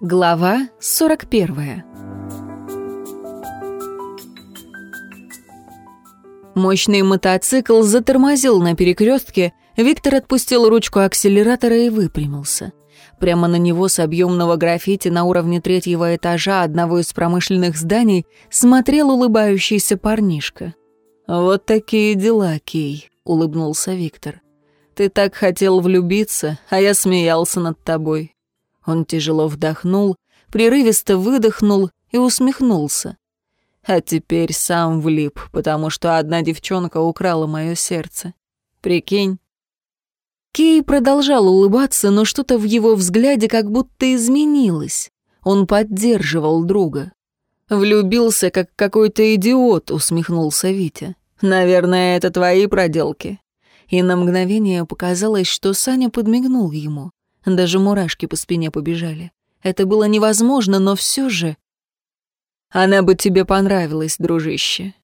Глава 41 Мощный мотоцикл затормозил на перекрестке, Виктор отпустил ручку акселератора и выпрямился. Прямо на него с объемного граффити на уровне третьего этажа одного из промышленных зданий смотрел улыбающийся парнишка. «Вот такие дела, Кей», — улыбнулся Виктор. «Ты так хотел влюбиться, а я смеялся над тобой. Он тяжело вдохнул, прерывисто выдохнул и усмехнулся. А теперь сам влип, потому что одна девчонка украла мое сердце. Прикинь. Кей продолжал улыбаться, но что-то в его взгляде как будто изменилось. Он поддерживал друга. «Влюбился, как какой-то идиот», — усмехнулся Витя. «Наверное, это твои проделки». И на мгновение показалось, что Саня подмигнул ему. Даже мурашки по спине побежали. Это было невозможно, но все же... Она бы тебе понравилась, дружище.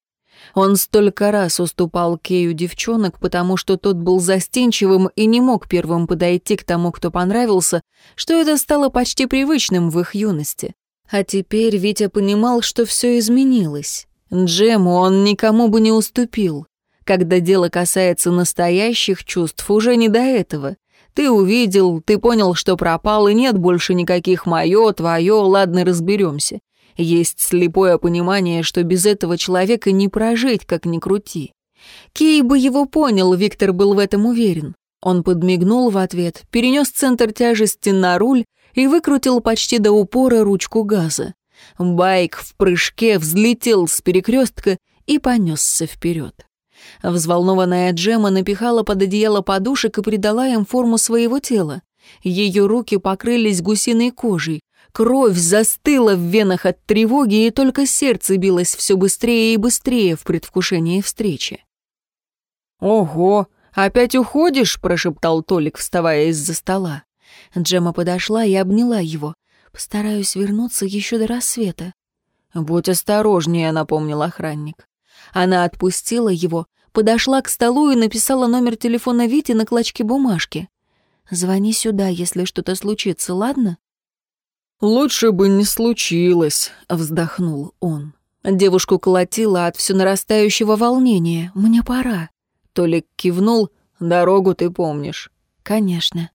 Он столько раз уступал Кею девчонок, потому что тот был застенчивым и не мог первым подойти к тому, кто понравился, что это стало почти привычным в их юности. А теперь Витя понимал, что все изменилось. Джему он никому бы не уступил. Когда дело касается настоящих чувств, уже не до этого. Ты увидел, ты понял, что пропал, и нет больше никаких «моё», «твоё», ладно, разберемся. Есть слепое понимание, что без этого человека не прожить, как ни крути. Кей бы его понял, Виктор был в этом уверен. Он подмигнул в ответ, перенес центр тяжести на руль и выкрутил почти до упора ручку газа. Байк в прыжке взлетел с перекрестка и понесся вперед. Взволнованная Джема напихала под одеяло подушек и придала им форму своего тела. Ее руки покрылись гусиной кожей. Кровь застыла в венах от тревоги, и только сердце билось все быстрее и быстрее в предвкушении встречи. «Ого, опять уходишь?» — прошептал Толик, вставая из-за стола. Джема подошла и обняла его. «Постараюсь вернуться еще до рассвета». «Будь осторожнее», — напомнил охранник. Она отпустила его, подошла к столу и написала номер телефона Вити на клочке бумажки. «Звони сюда, если что-то случится, ладно?» «Лучше бы не случилось», — вздохнул он. Девушку колотила от все нарастающего волнения. «Мне пора». Толик кивнул. «Дорогу ты помнишь». «Конечно».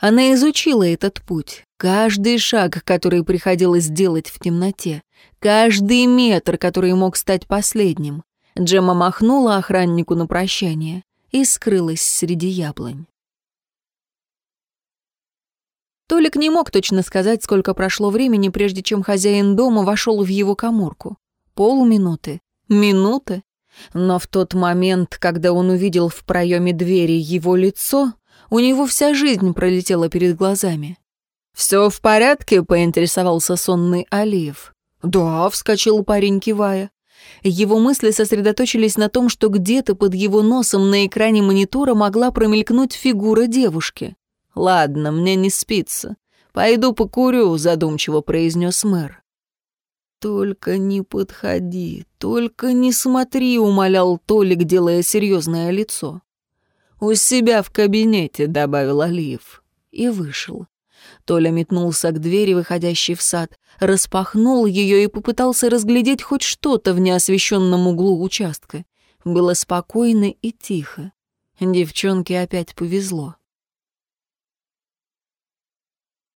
Она изучила этот путь, каждый шаг, который приходилось делать в темноте, каждый метр, который мог стать последним. Джема махнула охраннику на прощание и скрылась среди яблонь. Толик не мог точно сказать, сколько прошло времени, прежде чем хозяин дома вошел в его коморку. Полминуты, минуты. Но в тот момент, когда он увидел в проеме двери его лицо, у него вся жизнь пролетела перед глазами. «Все в порядке?» — поинтересовался сонный Алиев. «Да», — вскочил парень, кивая. Его мысли сосредоточились на том, что где-то под его носом на экране монитора могла промелькнуть фигура девушки. «Ладно, мне не спится. Пойду покурю», — задумчиво произнес мэр. «Только не подходи, только не смотри», — умолял Толик, делая серьезное лицо. «У себя в кабинете», — добавил Алиев. И вышел. Толя метнулся к двери, выходящей в сад, распахнул ее и попытался разглядеть хоть что-то в неосвещенном углу участка. Было спокойно и тихо. Девчонке опять повезло.